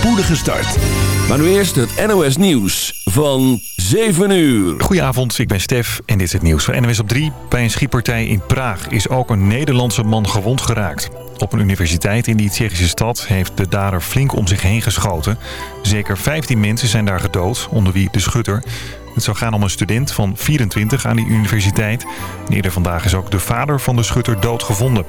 spoedige start. Maar nu eerst het NOS Nieuws van 7 uur. Goedenavond, ik ben Stef en dit is het nieuws van NOS op 3. Bij een schietpartij in Praag is ook een Nederlandse man gewond geraakt. Op een universiteit in die Tsjechische stad heeft de dader flink om zich heen geschoten. Zeker 15 mensen zijn daar gedood, onder wie de schutter. Het zou gaan om een student van 24 aan die universiteit. eerder vandaag is ook de vader van de schutter doodgevonden.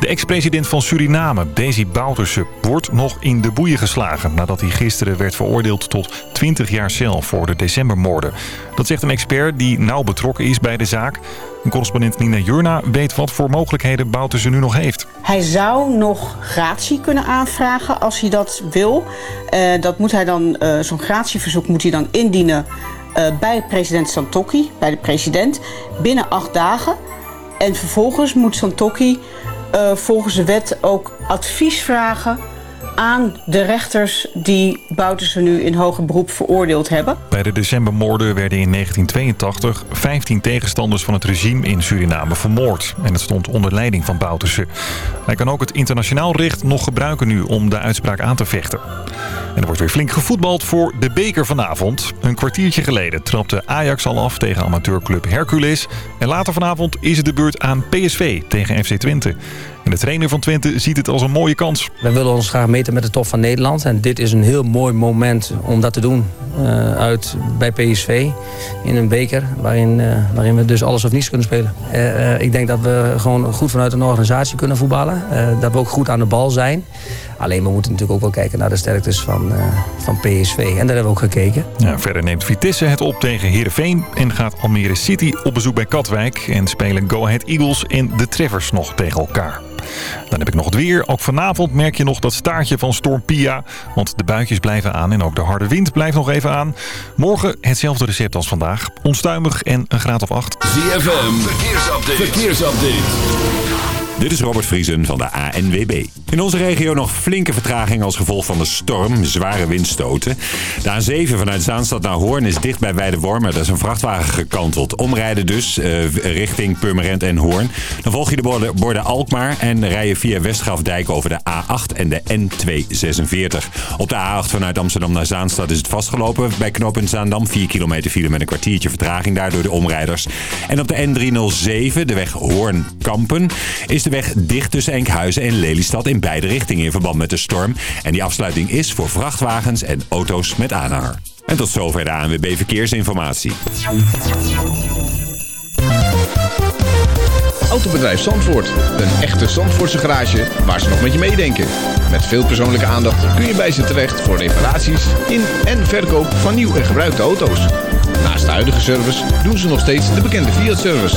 De ex-president van Suriname, Desi Bouterse, wordt nog in de boeien geslagen... nadat hij gisteren werd veroordeeld tot 20 jaar cel voor de decembermoorden. Dat zegt een expert die nauw betrokken is bij de zaak. Een correspondent Nina Jurna weet wat voor mogelijkheden Bouterse nu nog heeft. Hij zou nog gratie kunnen aanvragen als hij dat wil. Uh, dat moet hij dan, uh, zo'n gratieverzoek moet hij dan indienen uh, bij president Santokki, bij de president, binnen acht dagen. En vervolgens moet Santokki volgens de wet ook advies vragen aan de rechters die Bouterse nu in hoger beroep veroordeeld hebben. Bij de decembermoorden werden in 1982 15 tegenstanders van het regime in Suriname vermoord. En het stond onder leiding van Bouterse. Hij kan ook het internationaal recht nog gebruiken nu om de uitspraak aan te vechten. En er wordt weer flink gevoetbald voor de beker vanavond. Een kwartiertje geleden trapte Ajax al af tegen amateurclub Hercules. En later vanavond is het de beurt aan PSV tegen FC Twente. En de trainer van Twente ziet het als een mooie kans. We willen ons graag meten met de top van Nederland. En dit is een heel mooi moment om dat te doen. Uh, uit bij PSV in een beker waarin, uh, waarin we dus alles of niets kunnen spelen. Uh, ik denk dat we gewoon goed vanuit een organisatie kunnen voetballen. dat we ook goed aan de bal zijn. Alleen we moeten natuurlijk ook wel kijken naar de sterktes van, van PSV. En daar hebben we ook gekeken. Ja, verder neemt Vitesse het op tegen Heerenveen. En gaat Almere City op bezoek bij Katwijk. En spelen Go Ahead Eagles en de Treffers nog tegen elkaar. Dan heb ik nog het weer. Ook vanavond merk je nog dat staartje van Storm Pia. Want de buitjes blijven aan en ook de harde wind blijft nog even aan. Morgen hetzelfde recept als vandaag. Onstuimig en een graad of 8. ZFM, verkeersupdate. verkeersupdate. Dit is Robert Vriesen van de ANWB. In onze regio nog flinke vertraging als gevolg van de storm. Zware windstoten. De A7 vanuit Zaanstad naar Hoorn is dicht bij Weidewormer. Daar is een vrachtwagen gekanteld. Omrijden dus uh, richting Purmerend en Hoorn. Dan volg je de borden, borden Alkmaar en rij je via Westgrafdijk over de A8 en de N246. Op de A8 vanuit Amsterdam naar Zaanstad is het vastgelopen. Bij knooppunt Zaandam 4 kilometer file met een kwartiertje vertraging. Daardoor de omrijders. En op de N307, de weg Hoorn-Kampen, is de weg dicht tussen Enkhuizen en Lelystad in beide richtingen in verband met de storm. En die afsluiting is voor vrachtwagens en auto's met aanhanger. En tot zover de ANWB Verkeersinformatie. Autobedrijf Zandvoort. Een echte Zandvoortse garage waar ze nog met je meedenken. Met veel persoonlijke aandacht kun je bij ze terecht voor reparaties in en verkoop van nieuw en gebruikte auto's. Naast de huidige service doen ze nog steeds de bekende Fiat-service.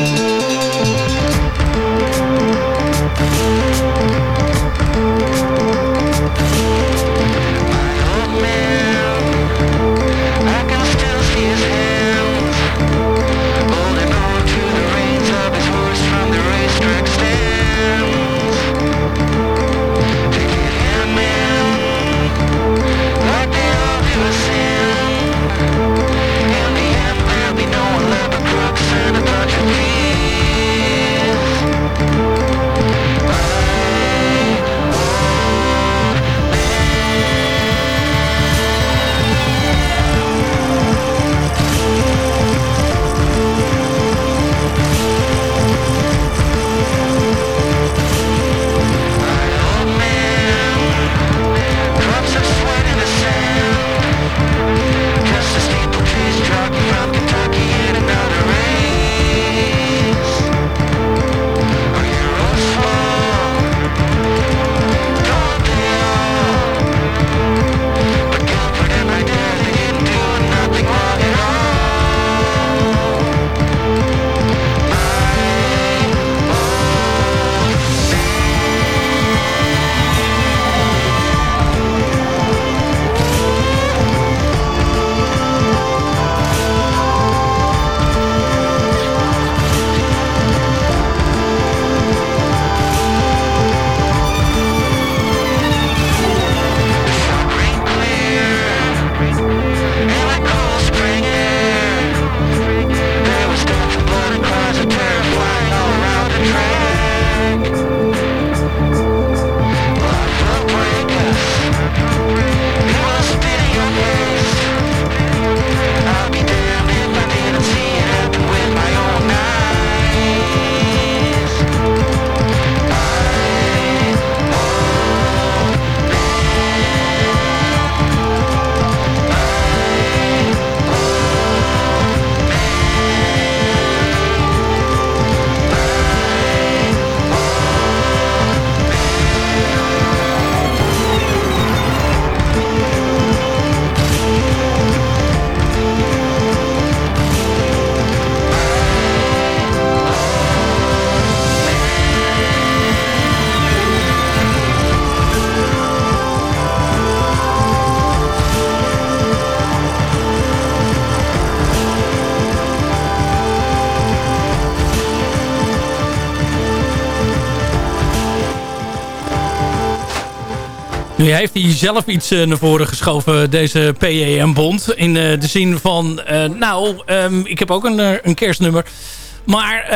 In Heeft hij zelf iets naar voren geschoven, deze PEM-bond. In de zin van, nou, um, ik heb ook een, een kerstnummer. Maar uh,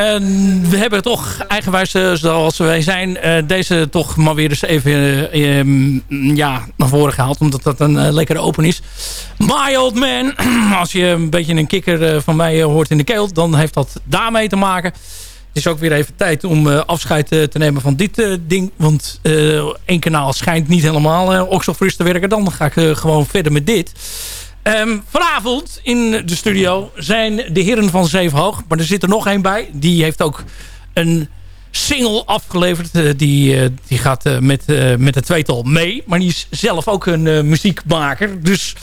we hebben toch eigenwijs, zoals wij zijn, deze toch maar weer eens even ehm, ja, naar voren gehaald. Omdat dat een lekkere open is. My Old Man, als je een beetje een kikker van mij hoort in de keel, dan heeft dat daarmee te maken. Is ook weer even tijd om afscheid te nemen van dit ding. Want één kanaal schijnt niet helemaal zo fris te werken. Dan ga ik gewoon verder met dit. Um, vanavond in de studio zijn de heren van Zevenhoog. Maar er zit er nog één bij. Die heeft ook een single afgeleverd. Uh, die, uh, die gaat uh, met, met het tweetal mee. Maar die is zelf ook een muziekmaker. Dus,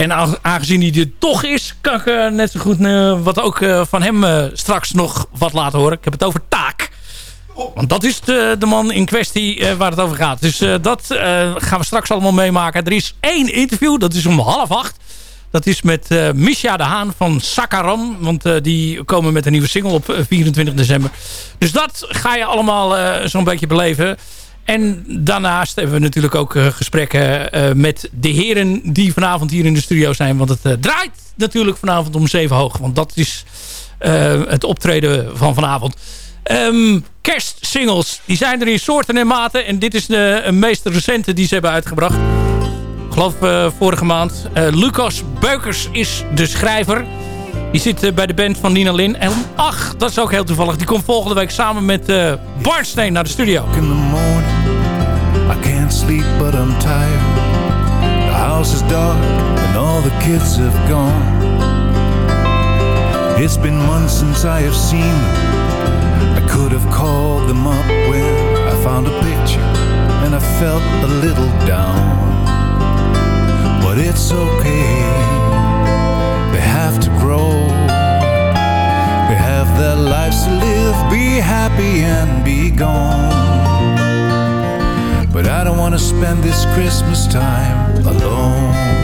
en aangezien hij er toch is... kan ik net zo goed wat ook van hem straks nog wat laten horen. Ik heb het over Taak. Want dat is de, de man in kwestie waar het over gaat. Dus dat gaan we straks allemaal meemaken. Er is één interview, dat is om half acht. Dat is met Misha de Haan van Sakaram. Want die komen met een nieuwe single op 24 eh, december. Dus dat ga je allemaal zo'n beetje beleven. En daarnaast hebben we natuurlijk ook gesprekken met de heren die vanavond hier in de studio zijn. Want het draait natuurlijk vanavond om 7 hoog. Want dat is het optreden van vanavond. Um, kerstsingles, die zijn er in soorten en maten. En dit is de meest recente die ze hebben uitgebracht geloof uh, vorige maand. Lucas Beukers is de schrijver. Die zit uh, bij de band van Nina Lin. En ach, dat is ook heel toevallig. Die komt volgende week samen met uh, Barnsteen naar de studio. In the morning, I can't sleep but I'm tired. The house is dark and all the kids have gone. It's been months since I have seen them. I could have called them up when I found a picture and I felt a little down. but it's okay. They have to grow, they have their lives to live, be happy and be gone. But I don't want to spend this Christmas time alone.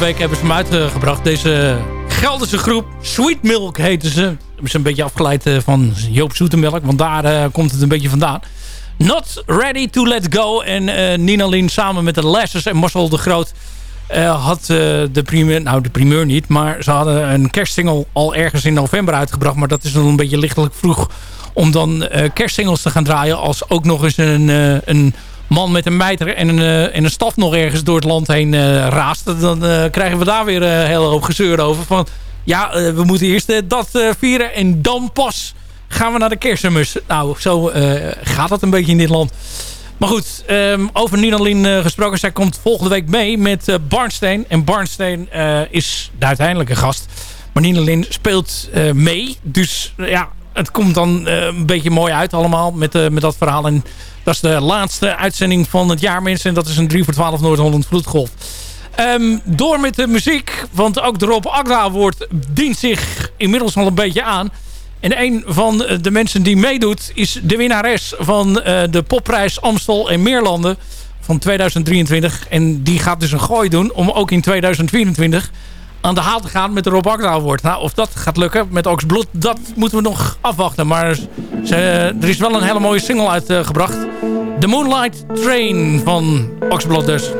Week hebben ze hem uitgebracht. Deze Gelderse groep. Sweet Milk heten ze. Hebben ze een beetje afgeleid eh, van Joop Zoetemelk. Want daar eh, komt het een beetje vandaan. Not Ready to Let Go. En eh, Nina samen met de Lessers en Marcel de Groot... had de primeur, nou de primeur niet... maar ze hadden een kerstsingle al ergens in november uitgebracht. Maar dat is nog een beetje lichtelijk vroeg... om dan kerstsingles te gaan draaien... als ook nog eens een, een man met een mijter en een, eh, en een staf nog ergens door het land heen eh, raast... dan eh, krijgen we daar weer een hele hoop gezeur over. Van, ja, we moeten eerst dat vieren en dan pas gaan we naar de kerstmis. Nou, zo gaat dat een beetje in dit land. Maar goed, ehm, over Ninalin gesproken. Zij komt volgende week mee met Barnsteen. En Barnsteen is de uiteindelijke gast. Maar Ninalin speelt mee. Dus ja, het komt dan een beetje mooi uit allemaal met, met dat verhaal. En dat is de laatste uitzending van het jaar, mensen. En dat is een 3 voor 12 Noord-Holland Vloedgolf. Ehm, door met de muziek, want ook de Rob Agda wordt dient zich inmiddels al een beetje aan. En een van de mensen die meedoet is de winnares van uh, de popprijs Amstel en Meerlanden van 2023. En die gaat dus een gooi doen om ook in 2024 aan de haal te gaan met de Rob Award. Nou, of dat gaat lukken met Oxblood, dat moeten we nog afwachten. Maar er is wel een hele mooie single uitgebracht. The Moonlight Train van Oxblood dus.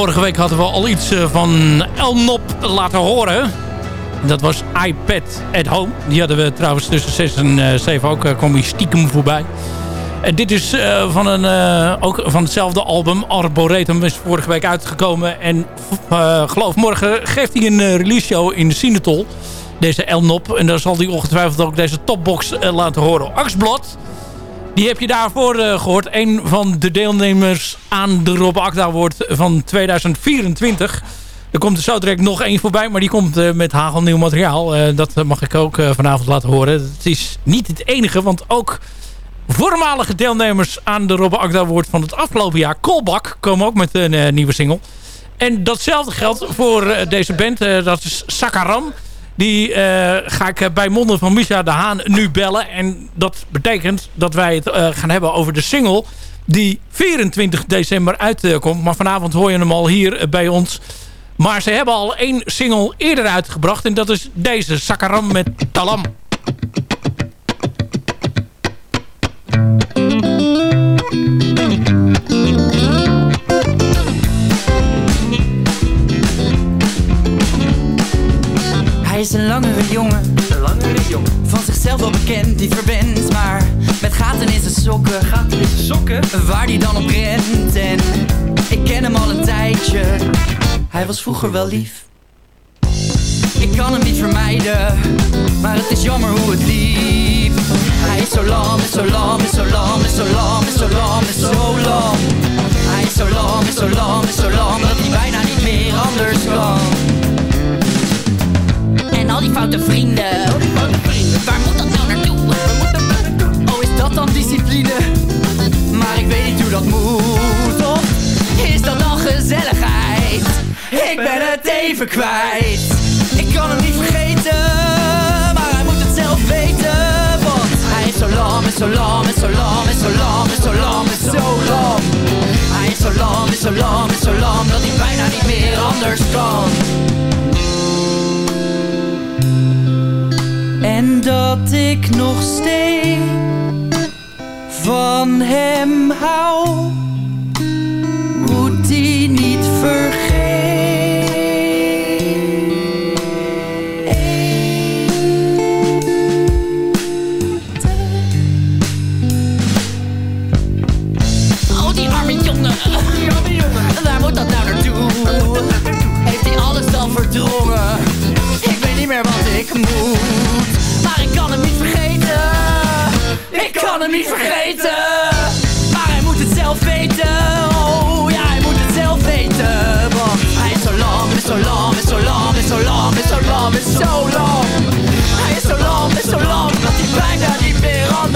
Vorige week hadden we al iets eh, van Elnop laten horen. Dat was iPad at Home. Die hadden we trouwens tussen 6 en 7 ook. Uh, kwam stiekem voorbij. En dit is van, een, ook van hetzelfde album. Arboretum is vorige week uitgekomen. En uh, geloof morgen geeft hij een release show in de Sinetol. Deze Elnop. En dan zal hij ongetwijfeld ook deze topbox laten horen. Axblad. Die heb je daarvoor gehoord. Een van de deelnemers aan de Rob Akda Award van 2024. Er komt er zo direct nog één voorbij. Maar die komt met hagelnieuw materiaal. dat mag ik ook vanavond laten horen. Het is niet het enige. Want ook voormalige deelnemers aan de Robbe Akda Award van het afgelopen jaar. Kolbak komen ook met een nieuwe single. En datzelfde geldt voor deze band. Dat is Sakaram. Die ga ik bij monden van Misha de Haan nu bellen. En dat betekent dat wij het gaan hebben over de single... die 24 december uitkomt. maar vanavond hoor je hem al hier bij ons... Maar ze hebben al één single eerder uitgebracht. En dat is deze, Sakaram met Talam. Hij is een langere jongen, een langere jongen. Van zichzelf wel bekend, die verwend Maar met gaten in zijn sokken. Gaten in zijn sokken? Waar die dan op rent. En ik ken hem al een tijdje. Hij was vroeger wel lief. Ik kan hem niet vermijden Maar het is jammer hoe het liep. Hij is zo lam, is zo lam, is zo lam, is zo lam, is zo lam, is zo lam. Hij is zo lam, is zo lam, is zo lam Dat hij bijna niet meer anders kan en al die foute vrienden. Waar moet dat nou naartoe? Oh, is dat dan discipline? Maar ik weet niet hoe dat moet. Of is dat dan gezelligheid? Ik ben het even kwijt. Ik kan hem niet vergeten, maar hij moet het zelf weten. Want hij is zo lam, is zo lam, is zo lam, is zo lam, is zo lam, is zo. Hij is zo lam, is zo lam, is zo lam, dat hij bijna niet meer anders kan. En dat ik nog steeds van hem hou, moet hij niet vergeten. Niet vergeten. Maar hij moet het zelf weten. Oh ja, hij moet het zelf weten. Want hij is zo lam, is zo lam, is zo lam, is zo lam, is zo lam, is zo lam. Hij is zo lam, is zo lam, dat hij bijna niet meer anders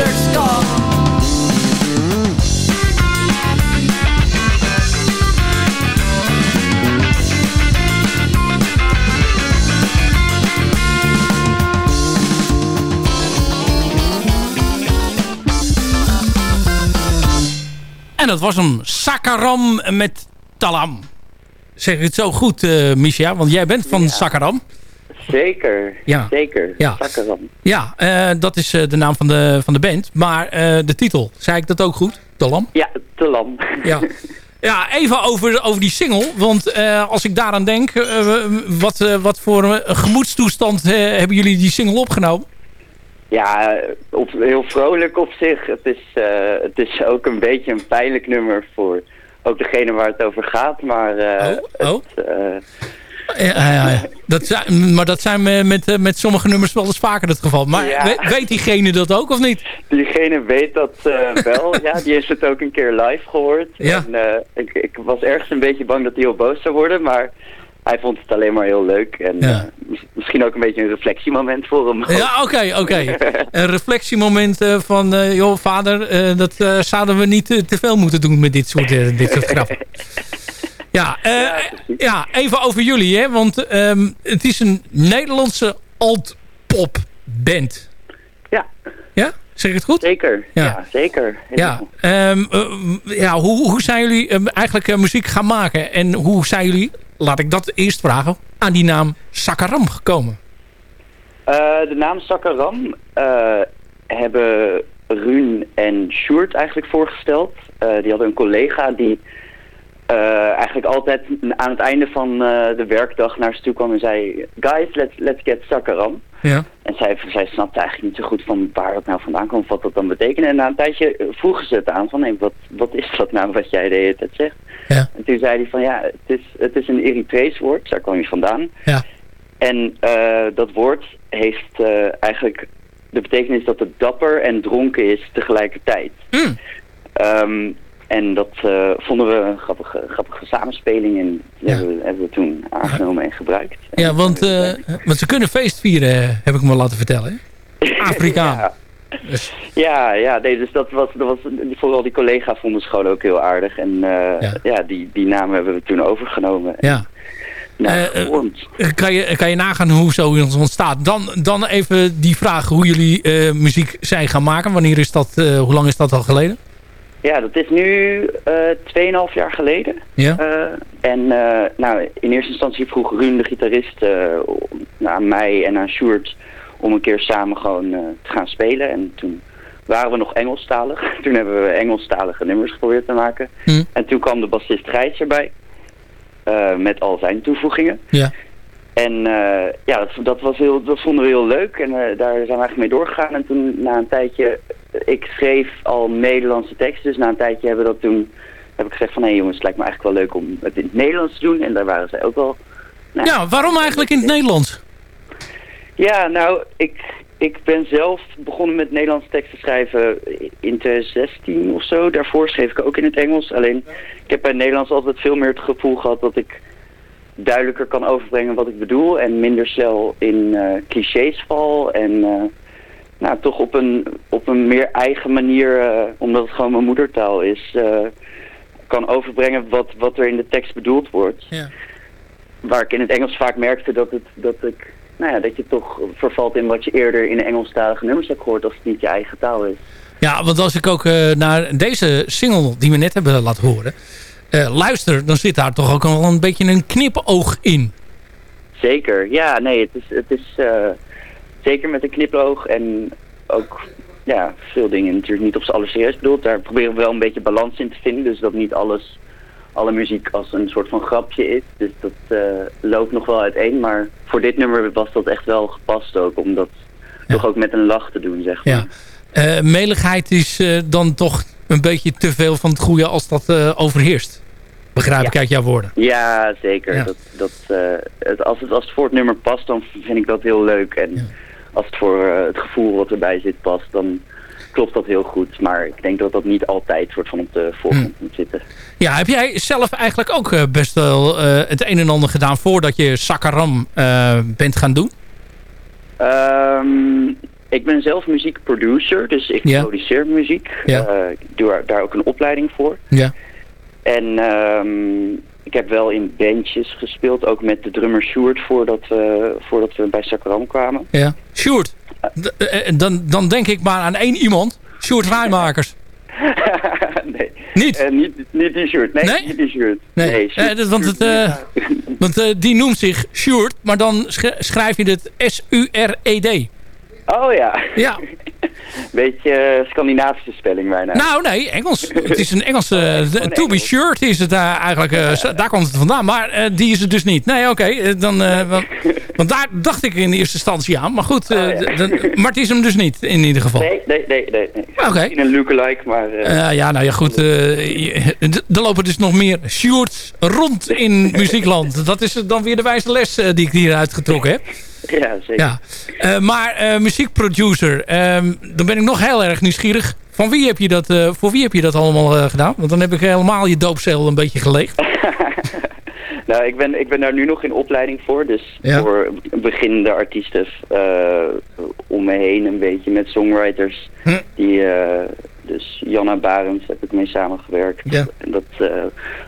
En dat was hem Sakaram met Talam. Zeg ik het zo goed, uh, Misha? Want jij bent van ja. Sakaram. Zeker, ja. zeker. Ja, Sakaram. ja uh, dat is uh, de naam van de, van de band. Maar de titel, zei ik dat ook goed? Talam? Ja, Talam. Ja. Ja, even over, over die single. Want als ik daaraan denk, wat, wat voor gemoedstoestand hebben jullie die single opgenomen? Ja, op, heel vrolijk op zich. Het is, uh, het is ook een beetje een pijnlijk nummer voor ook degene waar het over gaat. Maar, uh, oh, oh. Het, uh... ja, ja, ja. Dat zijn, maar dat zijn met, met sommige nummers wel eens vaker het geval. Maar weet, diegene dat ook of niet? Diegene weet dat wel. ja, die heeft het ook een keer live gehoord. Ja. En, ik, ik was ergens een beetje bang dat hij heel boos zou worden. Maar hij vond het alleen maar heel leuk. En ja. uh, misschien ook een beetje een reflectiemoment voor hem. Ja, oké, oké. Okay. een reflectiemoment uh, van, uh, joh vader, dat zouden we niet te veel moeten doen met dit soort, dit soort grappen. ja, ja, ja, even over jullie, hè, want um, het is een Nederlandse alt-pop band. Ja. Ja? Zeg ik het goed? Zeker, ja, ja zeker. Ja, um, ja hoe, hoe zijn jullie um, eigenlijk muziek gaan maken? En hoe zijn jullie laat ik dat eerst vragen, aan die naam Sakaram gekomen? Uh, de naam Sakaram uh, hebben Ruun en Sjoerd eigenlijk voorgesteld. Uh, die hadden een collega die eh, eigenlijk altijd aan het einde van eh, de werkdag naar ze toe kwam en zei... Guys, let's, let's get Sakaram. Ja. En zij, zij snapte eigenlijk niet zo goed van waar dat nou vandaan kwam, wat dat dan betekende. En na een tijdje eh, vroegen ze het aan van, hey, wat, wat is dat nou wat jij de hele tijd zegt? Ja. En toen zei hij van, ja, het is, het is een Eritrees woord, daar kwam je vandaan. Ja. En eh, dat woord heeft eh, eigenlijk de betekenis dat het dapper en dronken is tegelijkertijd. Hmm. Ehm, en dat eh, vonden we een grappige, grappige samenspeling en die hebben, we, hebben we toen aangenomen en gebruikt. Ja, want, eh, want ze kunnen feest vieren, heb ik me laten vertellen. hè? Afrikaan. Ja. Ja, ja nee, dus dat was, dat was vooral die collega vonden gewoon ook heel aardig. En eh, ja. die, die naam hebben we toen overgenomen. Ja. Nou. Kan je, kan je nagaan hoe zoiets ontstaat? Dan, dan even die vraag hoe jullie muziek zijn gaan maken. Wanneer is dat, hoe lang is dat al geleden? Ja, dat is nu eh 2,5 jaar geleden. Ja. Eh, en eh, nou, in eerste instantie vroeg Ruun, de gitarist, om- aan mij en aan Sjoerd om een keer samen gewoon te gaan spelen. En toen waren we nog Engelstalig. toen hebben we Engelstalige nummers geprobeerd te maken. Hm. En toen kwam de bassist Gijs erbij. met al zijn toevoegingen. Ja. En eh, ja, dat, dat, was heel, dat vonden we heel leuk en eh, daar zijn we eigenlijk mee doorgegaan. En toen na een tijdje, ik schreef al Nederlandse teksten, dus na een tijdje hebben we dat toen, heb ik gezegd van hé jongens, het lijkt me eigenlijk wel leuk om het in het Nederlands te doen. En daar waren zij ook wel. nou, Ja, waarom eigenlijk in het Nederlands? Ja, nou, ik, ik ben zelf begonnen met Nederlandse teksten schrijven in 2016 of zo. Daarvoor schreef ik ook in het Engels. Alleen, ik heb bij Nederlands altijd veel meer het gevoel gehad dat ik duidelijker kan overbrengen wat ik bedoel. En minder snel in eh, clichés val. En eh, nou, toch op een, op een meer eigen manier, eh, omdat het gewoon mijn moedertaal is, kan overbrengen wat, wat er in de tekst bedoeld wordt. Ja. Waar ik in het Engels vaak merkte dat, het, dat ik nou ja, dat je toch vervalt in wat je eerder in Engelstalige nummers hebt gehoord als het niet je eigen taal is. Ja, want als ik ook naar deze single die we net hebben laten horen... eh, luister, dan zit daar toch ook wel een beetje een knipoog in. Zeker, ja, nee, het is, het is eh, zeker met een knipoog en ook ja, veel dingen natuurlijk niet op z'n aller serieus bedoeld. Daar proberen we wel een beetje balans in te vinden, dus dat niet alles, alle muziek als een soort van grapje is. Dus dat eh, loopt nog wel uiteen, maar voor dit nummer was dat echt wel gepast ook, om dat toch ook met een lach te doen, zeg maar. Ja. Meligheid is dan toch een beetje te veel van het goede als dat overheerst. Begrijp ik uit jouw woorden. Ja, zeker. Ja. Dat, dat, eh, het, als, het, als het voor het nummer past, dan vind ik dat heel leuk. En als het voor eh, het gevoel wat erbij zit past, dan klopt dat heel goed. Maar ik denk dat dat niet altijd soort van op de voorgrond Hm. moet zitten. Ja, heb jij zelf eigenlijk ook eh, best wel het een en ander gedaan voordat je Sakaram bent gaan doen? Ehm, ik ben zelf muziekproducer, dus ik produceer muziek. Ik doe daar- daar ook een opleiding voor. Ja. En ehm, ik heb wel in bandjes gespeeld, ook met de drummer Sjoerd, voordat we, voordat we bij Sakaram kwamen. Ja. Sjoerd, d- eh, dan, dan denk ik maar aan één iemand. Sjoerd Rijmakers. nee. Niet? Eh, niet? Niet die shirt. Nee, Nee? niet die. Nee, Sjoerd- Eh, dat- want, het, eh, want eh, die noemt zich Sjoerd, maar dan sch- schrijf je het S-U-R-E-D. Oh ja. Ja. Beetje eh, Scandinavische spelling bijna. Nou, nee, Engels. Het is een Engelse... eh, to be sure is het eh, eigenlijk... eh, daar komt het vandaan. Maar eh, die is het dus niet. Nee, oké. dan, want, want daar dacht ik in eerste instantie aan. Maar goed, dan- maar het is hem dus niet in ieder geval. Nee, nee, nee, nee. Oké. Misschien een lookalike, maar... ja, nou ja, goed. er lopen dus nog meer Sjoerds rond in muziekland. Dat is dan weer de wijze les die ik hieruit getrokken heb. ja, zeker. Ja. Eh, maar eh, muziekproducer, ehm, dan ben ik nog heel erg nieuwsgierig. Van wie heb je dat, eh, voor wie heb je dat allemaal gedaan? Want dan heb ik helemaal je doopcel een beetje geleegd. Nou, ik ben, ik ben daar nu nog in opleiding voor. Dus Ja. voor beginnende artiesten om me heen een beetje met songwriters. Hm. Die, dus Janna Barends heb ik mee samengewerkt. Ja. En dat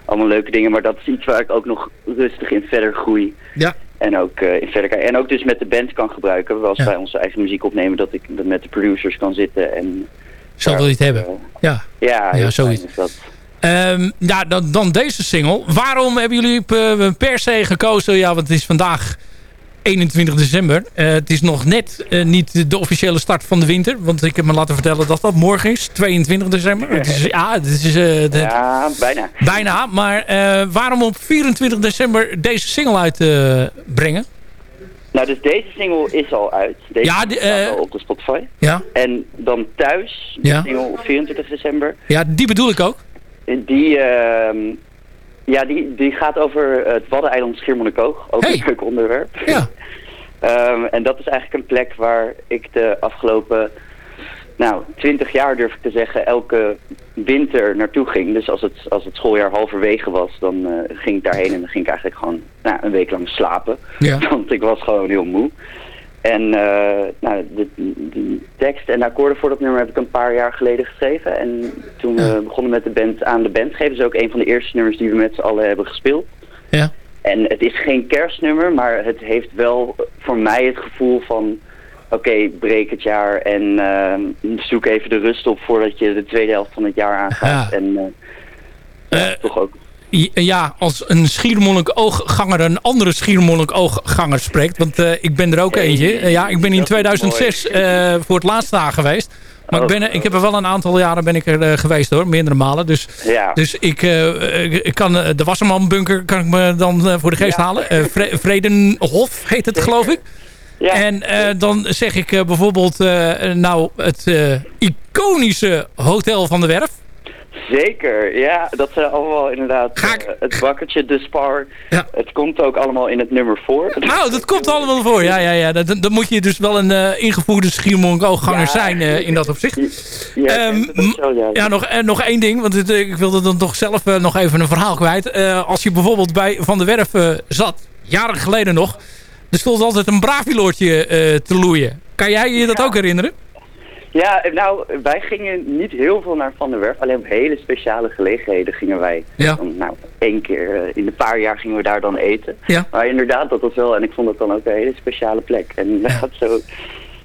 allemaal leuke dingen. Maar dat is iets waar ik ook nog rustig in verder groei. Ja. En ook eh, in verder. En ook dus met de band kan gebruiken. Als Ja. wij onze eigen muziek opnemen, dat ik met de producers kan zitten. En Zo wil je het hebben. Ja. ja, Ja, heel zoiets. dat. Ehm, ja, dan, dan deze single. Waarom hebben jullie p- per se gekozen? Ja, want het is vandaag 21 december. Eh, het is nog net eh, niet de officiële start van de winter. Want ik heb me laten vertellen dat dat morgen is. 22 december. Het is, ja, het is, eh, het- Ja, bijna. bijna. Maar waarom op 24 december deze single uitbrengen? Nou, dus deze single is al uit. Deze Ja, die, staat al op de Spotify. ja. En dan thuis, de Ja. single op 24 december. ja, die bedoel ik ook. Die, ehm, ja, die, die gaat over het Waddeneiland Schiermonnikoog. Ook Hey. een leuk onderwerp. Ja. Ehm, en dat is eigenlijk een plek waar ik de afgelopen, nou, 20 jaar durf ik te zeggen, elke winter naartoe ging. Dus als het, als het schooljaar halverwege was, dan eh, ging ik daarheen en dan ging ik eigenlijk gewoon nou, een week lang slapen. Ja. Want ik was gewoon heel moe. En eh, nou, de, die tekst en de akkoorden voor dat nummer heb ik een paar jaar geleden geschreven. En toen we begonnen met de band aan de band geven, is ook een van de eerste nummers die we met z'n allen hebben gespeeld. Ja. En het is geen kerstnummer, maar het heeft wel voor mij het gevoel van... Oké, breek het jaar en eh, zoek even de rust op voordat je de tweede helft van het jaar aangaat. Ja. En eh, ja, toch ook. Ja, als een schiermonnik-oogganger een andere schiermonnik-oogganger spreekt. Want eh, ik ben er ook eentje. Ja, ik ben in Dat is 2006 eh, voor het laatst daar geweest. Maar ik, Oh, ben, ik heb er wel een aantal jaren ben ik er eh, geweest hoor. Meerdere malen. Dus, Ja. dus ik, ik, kan de Wasserman-bunker kan ik me dan voor de geest Ja. halen. Vre- Vredenhof heet het geloof ik. Ja. En dan zeg ik bijvoorbeeld nou het iconische Hotel van de Werf. Zeker, ja, dat zijn allemaal inderdaad ik- eh, het bakkertje, de spar. Ja. Het komt ook allemaal in het nummer voor. Nou, dat komt allemaal voor. Ja, ja, ja. Dan, dan moet je dus wel een eh, ingevoerde schiermonnik-oogganger Ja. zijn eh, in dat opzicht. Ja, zo, ja. Ja, nog, nog één ding, want het, ik wilde dan toch zelf nog even een verhaal kwijt. Als je bijvoorbeeld bij Van der Werf zat, jaren geleden nog, er stond altijd een braviloortje te loeien. Kan jij je dat ook herinneren? Ja, nou, wij gingen niet heel veel naar Van der Werf. Alleen op hele speciale gelegenheden gingen wij. Ja. Dan, nou, één keer eh, in een paar jaar gingen we daar dan eten. Ja. Maar inderdaad, dat was wel, en ik vond het dan ook een hele speciale plek. En inderdaad, zo,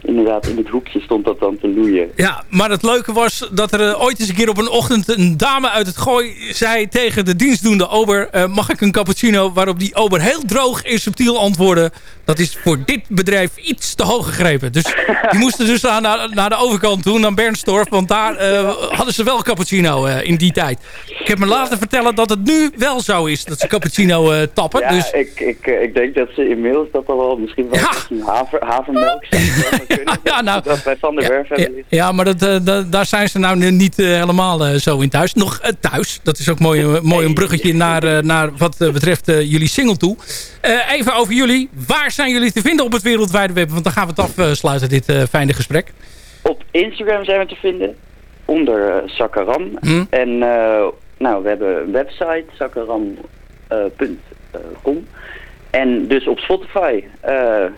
inderdaad in het hoekje stond dat dan te loeien. Ja, maar het leuke was dat er eh, ooit eens een keer op een ochtend een dame uit het gooi zei tegen de dienstdoende ober, eh, mag ik een cappuccino? Waarop die ober heel droog en subtiel antwoordde, dat is voor dit bedrijf iets te hoog gegrepen. Dus die moesten dus naar, naar, naar de overkant toe, naar Bernstorff, want daar eh, hadden ze wel cappuccino eh, in die tijd. Ik heb me laten vertellen dat het nu wel zo is, dat ze cappuccino eh, tappen. Ja, dus ik, ik, ik denk dat ze inmiddels dat al wel misschien wel Ja. misschien haver, havermelk wel kunnen. ja, nou, dat wij Van der Werf ja, hebben. ja, maar dat, da- daar zijn ze nou niet helemaal zo in thuis. Nog thuis. Dat is ook mooi, mooi een bruggetje naar, naar wat betreft jullie single toe. Even over jullie. Waar zijn jullie te vinden op het wereldwijde web? Want dan gaan we het afsluiten, dit eh, fijne gesprek. Op Instagram zijn we te vinden. Onder eh, Sakaram. Hm? En eh, nou, we hebben een website, sakaram.com. en dus op Spotify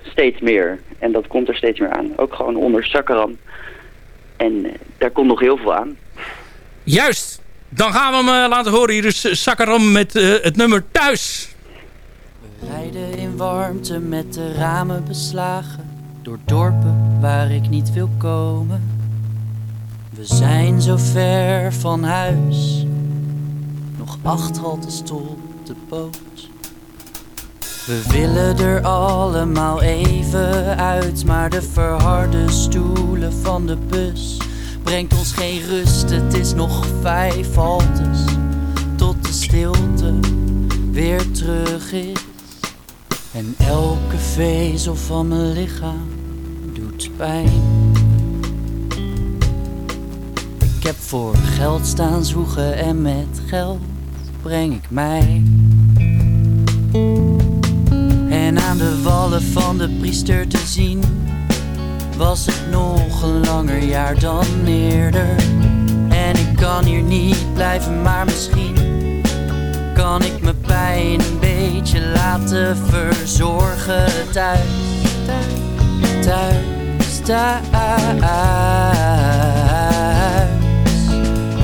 steeds meer. En dat komt er steeds meer aan. Ook gewoon onder Sakaram. En daar komt nog heel veel aan. Juist. Dan gaan we hem laten horen. Hier is eh, Sakaram met het nummer Thuis. Rijden in warmte met de ramen beslagen door dorpen waar ik niet wil komen. We zijn zo ver van huis, nog acht haltes tot de boot. We willen er allemaal even uit, maar de verharde stoelen van de bus brengt ons geen rust. Het is nog vijf haltes tot de stilte weer terug is. En elke vezel van mijn lichaam doet pijn. Ik heb voor geld staan zwoegen en met geld breng ik mij. En aan de wallen van de priester te zien, was het nog een langer jaar dan eerder. En ik kan hier niet blijven, maar misschien kan ik mijn pijn een beetje laten verzorgen thuis, thuis, thuis, thuis.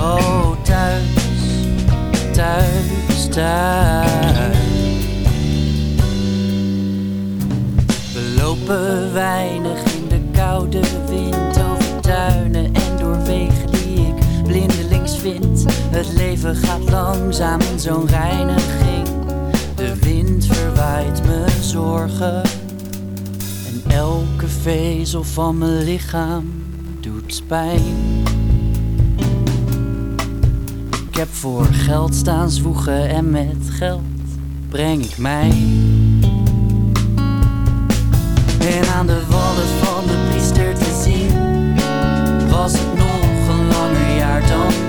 Oh, thuis, thuis, thuis. We lopen weinig in de koude wind over tuinen Het leven gaat langzaam in zo'n reiniging. De wind verwaait mijn zorgen. vezel van mijn lichaam doet pijn. Ik heb voor geld staan zwoegen en met geld breng ik mij. En aan de wallen van de priester te zien was het nog een langer jaar dan. En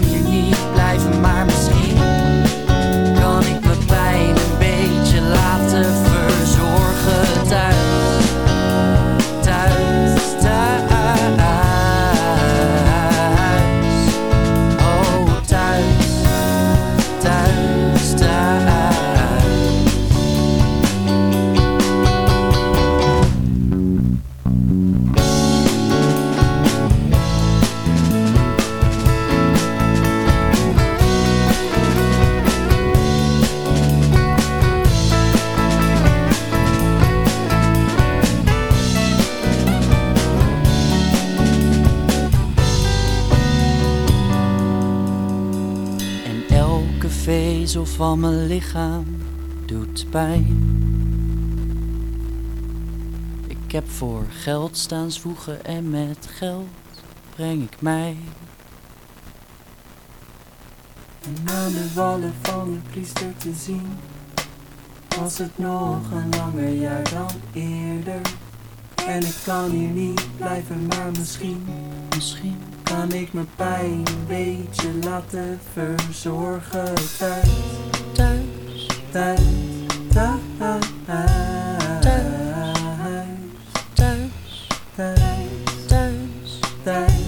kan hier niet blijven, maar misschien van mijn lichaam doet pijn. Ik heb voor geld staan zwoegen en met geld breng ik mij. En aan de wallen van de priester te zien, was het nog een langer jaar dan eerder. En ik kan hier niet blijven, maar misschien, misschien kan ik mijn pijn een beetje laten verzorgen thuis. Thuis, thuis, thuis. Thuis, thuis, thuis, thuis,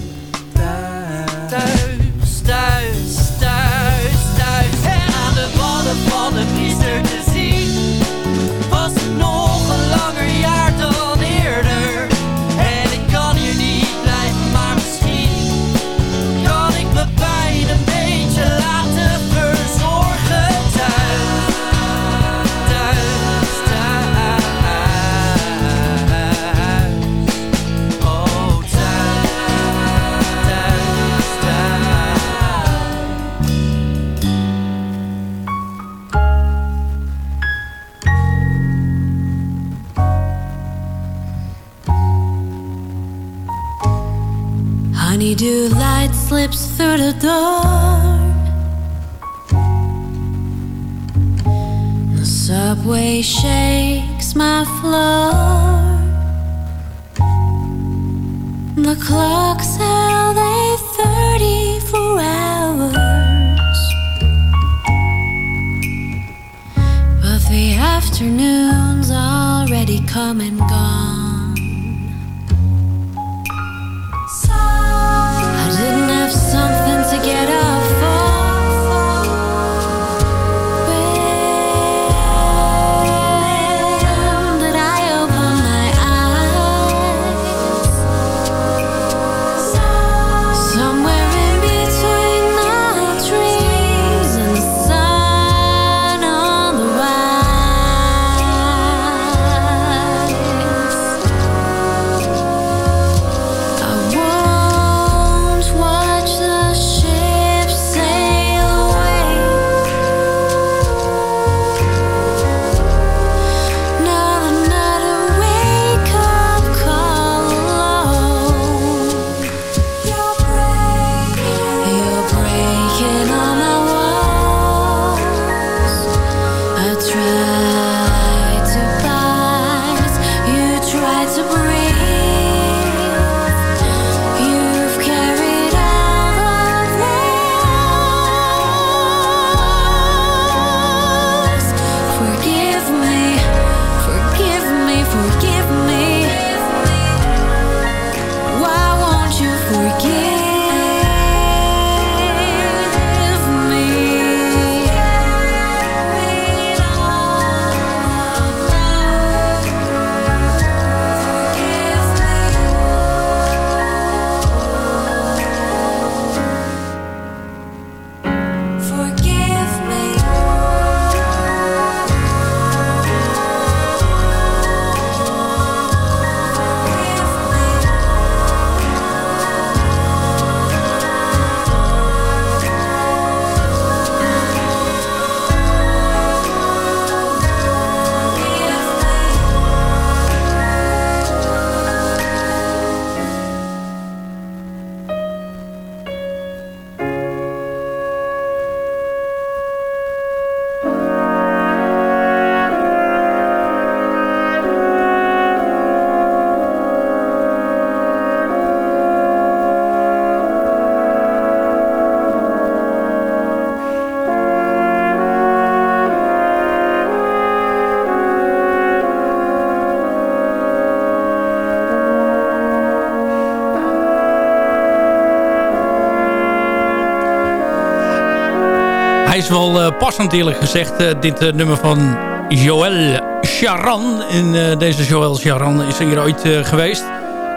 wel uh, passend eerlijk gezegd. Uh, dit uh, nummer van Joël Charan. En deze Joël Charan is hier ooit geweest.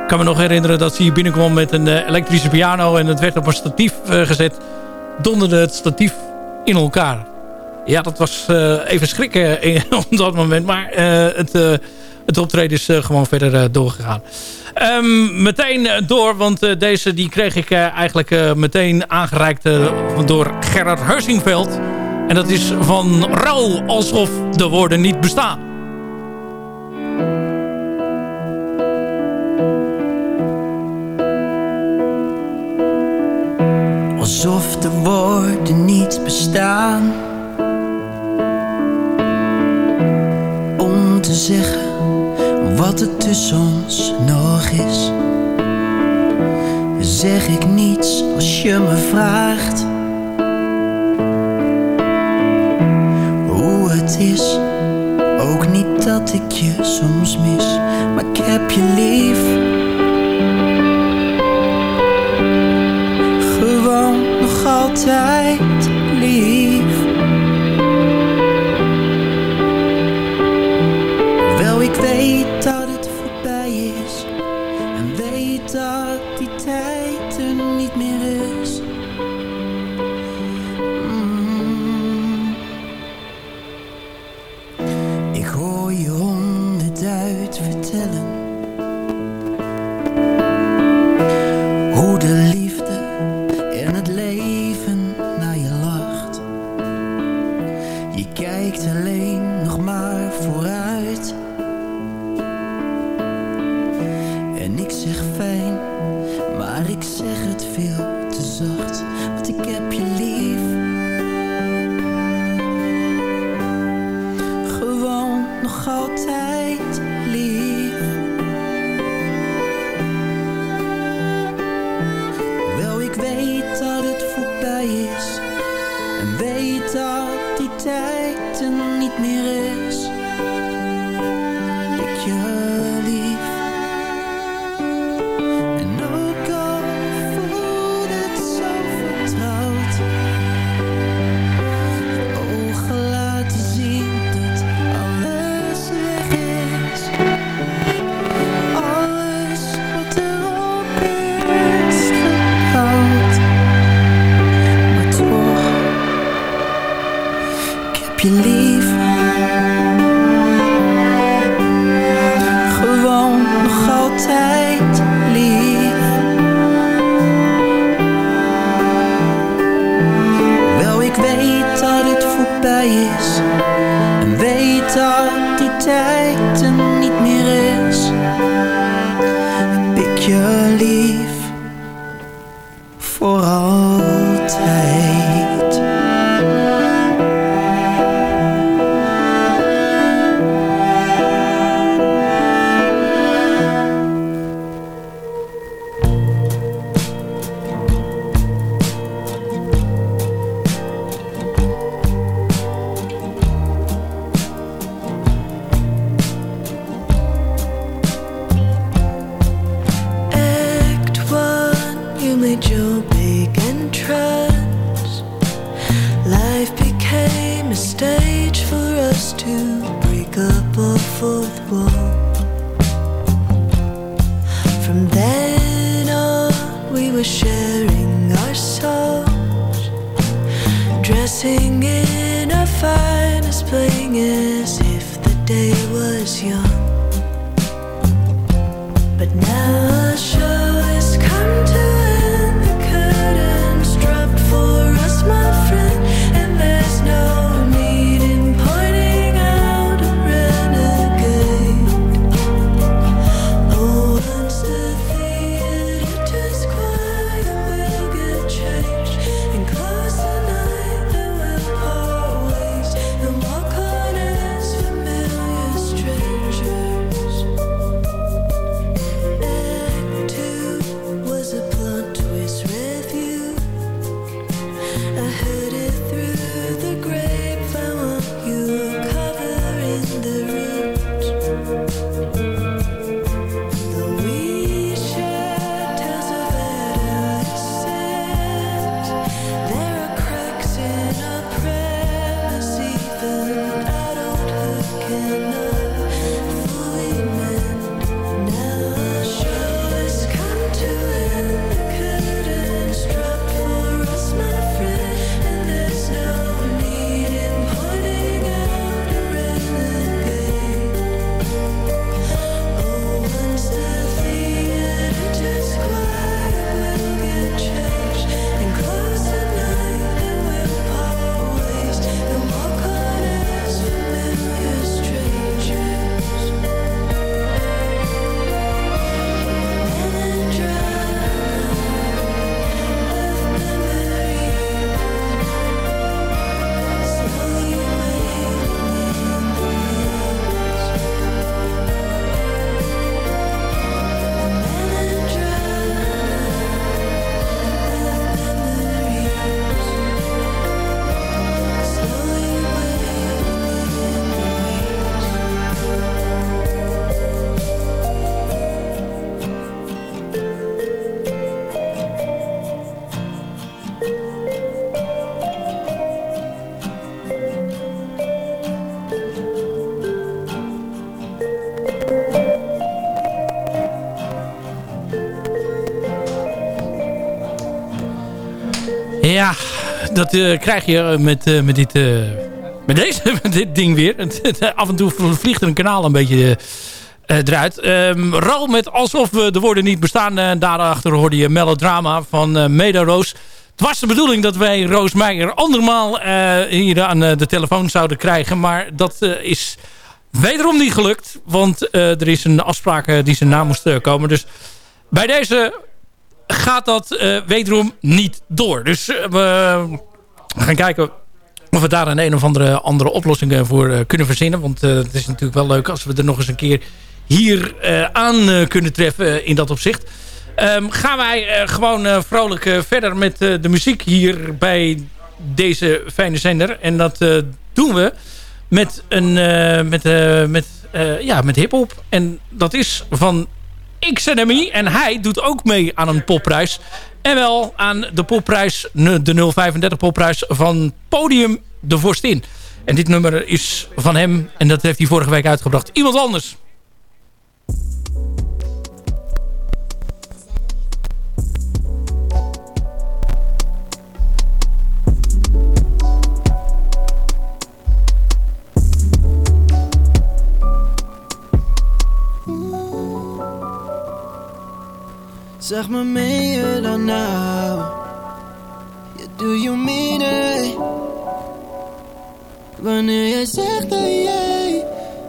Ik kan me nog herinneren dat ze hier binnenkwam met een elektrische piano. En het werd op een statief gezet. Donderde het statief in elkaar. Ja, dat was even schrikken op dat moment. Maar het, het optreden is gewoon verder doorgegaan. Um, meteen door, want deze die kreeg ik uh, eigenlijk meteen aangereikt door Gerard Heusingveld. En dat is van rouw alsof de woorden niet bestaan. Alsof de woorden niet bestaan Om te zeggen wat er tussen ons nog is. Zeg ik niets als je me vraagt hoe het is. Ook niet dat ik je soms mis, maar ik heb je lief. Gewoon nog altijd lief. Sharing our songs, dressing in our finest, playing as if the day was young. Dat eh, krijg je met, eh, met, dit, eh, met, deze, met dit ding weer. Af en toe vliegt er een kanaal een beetje eh, eruit. Ehm Ral met Alsof we de woorden niet bestaan. En daarachter hoorde je Melodrama van eh Meda Roos. Het was de bedoeling dat wij Roos Meijer andermaal eh, hier aan eh, de telefoon zouden krijgen. Maar dat eh, is wederom niet gelukt. Want eh, er is een afspraak eh, die zijn naam moest eh, komen. Dus bij deze gaat dat eh, wederom niet door. Dus eh, we gaan kijken of we daar een een of andere, andere oplossing eh, voor kunnen verzinnen. Want het is natuurlijk wel leuk als we er nog eens een keer hier aan kunnen treffen in dat opzicht. Ehm, gaan wij gewoon vrolijk verder met de muziek hier bij deze fijne zender. En dat doen we met, een, met, met, ja, met hiphop. En dat is van XNMI. En hij doet ook mee aan een popprijs. En wel aan de popprijs, de 035 popprijs van Podium de Vorstin. En dit nummer is van hem. En dat heeft hij vorige week uitgebracht. Iemand anders. Zeg me, meen je dan nou? Ja, do you mean it? Wanneer jij zegt dat jij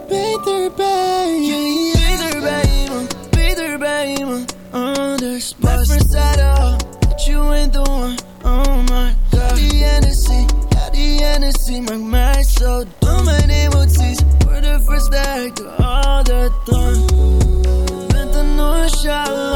beter bij je Beter bij iemand, beter bij iemand anders Blijf verzadden, that you ain't the one, oh my god. Die energie, ja die energie maakt mij zo dom Mijn emoties. Worden versterkt door al de drang Bent een nonchalant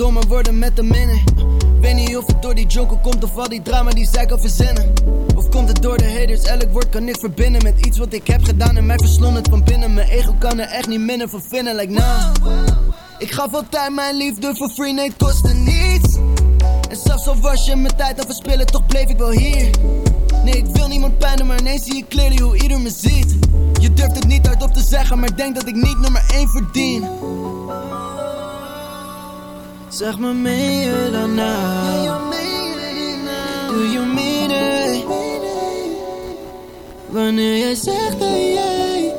voel me dom en worden met de minnen Weet niet of het door die joker komt of al die drama die zij kan verzinnen. Of komt het door de haters, elk woord kan ik verbinden Met iets wat ik heb gedaan en mij verslond het van binnen. Mijn ego kan er echt niet minder van vinden, like nah. Ik gaf altijd mijn liefde voor free, nee het kostte niets. En zelfs al was je mijn tijd aan verspillen, toch bleef ik wel hier. Nee, ik wil niemand pijn doen, maar ineens zie je clearly hoe ieder me ziet. Je durft het niet hardop te zeggen, maar denk dat ik niet nummer 1 verdien Zeg me, meen je dan nou? Do you mean it? Wanneer jij zegt dat jij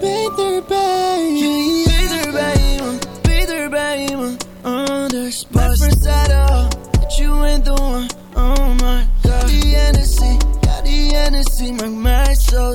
beter bij je Beter bij iemand, beter bij iemand anders Blijf verzadden, that you ain't the one, oh my god. Die energie, ja die energie maakt mij zo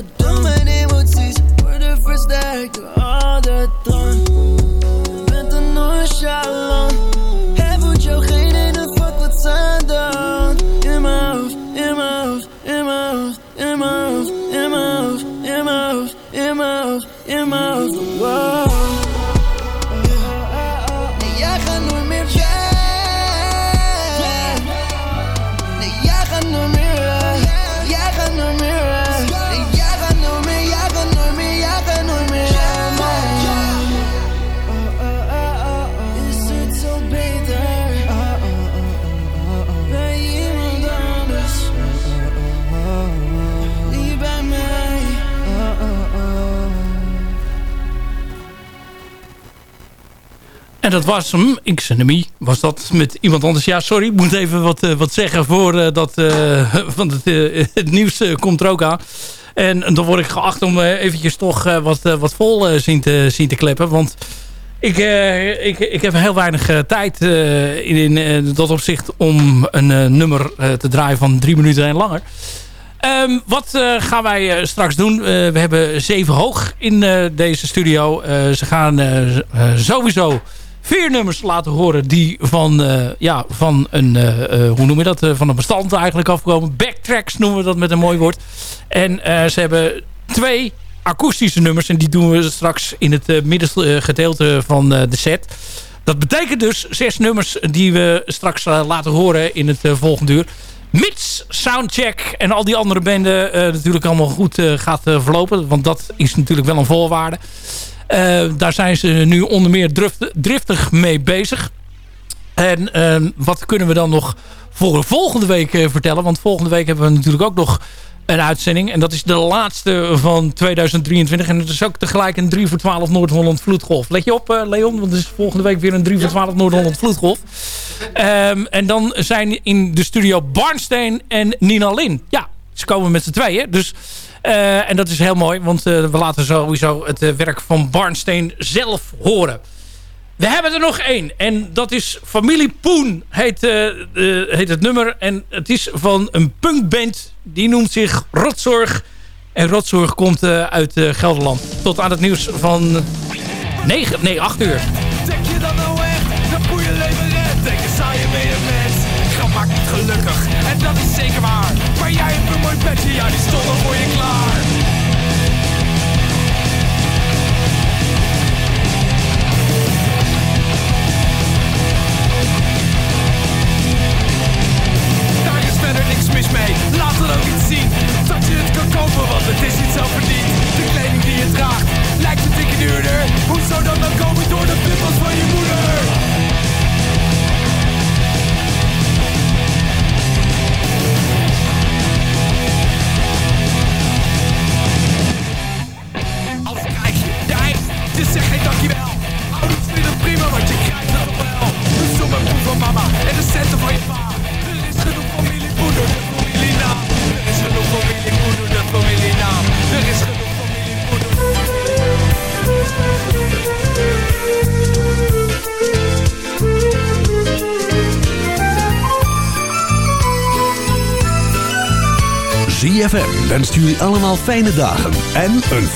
dat was hem, XNMI, was dat met iemand anders. Ja, sorry, ik moet even wat, eh, wat zeggen voor eh, dat, eh, want het, het nieuws komt er ook aan. En, dan word ik geacht om eventjes toch wat, wat vol zien, te, zien te kleppen. Want ik, ik, ik heb heel weinig tijd in, in dat opzicht om een nummer te draaien van drie minuten en langer. Ehm, wat gaan wij straks doen? We hebben zeven hoog in deze studio. Ze gaan sowieso vier nummers laten horen die van, eh, ja, van een, eh, eh, hoe noem je dat, van een bestand eigenlijk afkomen. Backtracks noemen we dat met een mooi woord. En ze hebben twee akoestische nummers en die doen we straks in het middengedeelte van de set. Dat betekent dus zes nummers die we straks laten horen in het volgende uur. Mits Soundcheck en al die andere banden eh, natuurlijk allemaal goed gaat verlopen. Want dat is natuurlijk wel een voorwaarde. Eh, daar zijn ze nu onder meer drift- driftig mee bezig. En ehm, wat kunnen we dan nog voor volgende week eh, vertellen? Want volgende week hebben we natuurlijk ook nog een uitzending. En dat is de laatste van 2023. En het is ook tegelijk een 3 voor 12 Noord-Holland vloedgolf. Let je op, eh, Leon, want het is volgende week weer een 3 voor 12 Noord-Holland vloedgolf. Ehm, en dan zijn in de studio Barnsteen en Nina Lin. Ja, ze komen met z'n tweeën. Dus, en dat is heel mooi, want eh, we laten sowieso het eh, werk van Barnsteen zelf horen. We hebben er nog één. En dat is Familie Poen, heet, eh, eh, heet het nummer. En het is van een punkband. Die noemt zich Rotzorg. En Rotzorg komt eh, uit eh, Gelderland. Tot aan het nieuws van 9, nee, 8 uur. Denk je dan nou echt leven? Denk je je ben je mens? Gelukkig en dat is zeker waar. Maar jij hebt een mooi petje, ja die stond al voor je klaar. Daar is verder niks mis mee, laat er ook iets zien Dat je het kan kopen, want het is niet zo verdiend De kleding die je draagt, lijkt een dikke duurder Hoezo dan dan komen door de pimpels van je moeder? Want je het nog wel stomme poen van mama en de centen van je pa Er is genoeg familiepoen door de familienaam Er is genoeg familiepoen door de familienaam Er is genoeg familiepoen door ZFM wenst jullie allemaal fijne dagen en een voor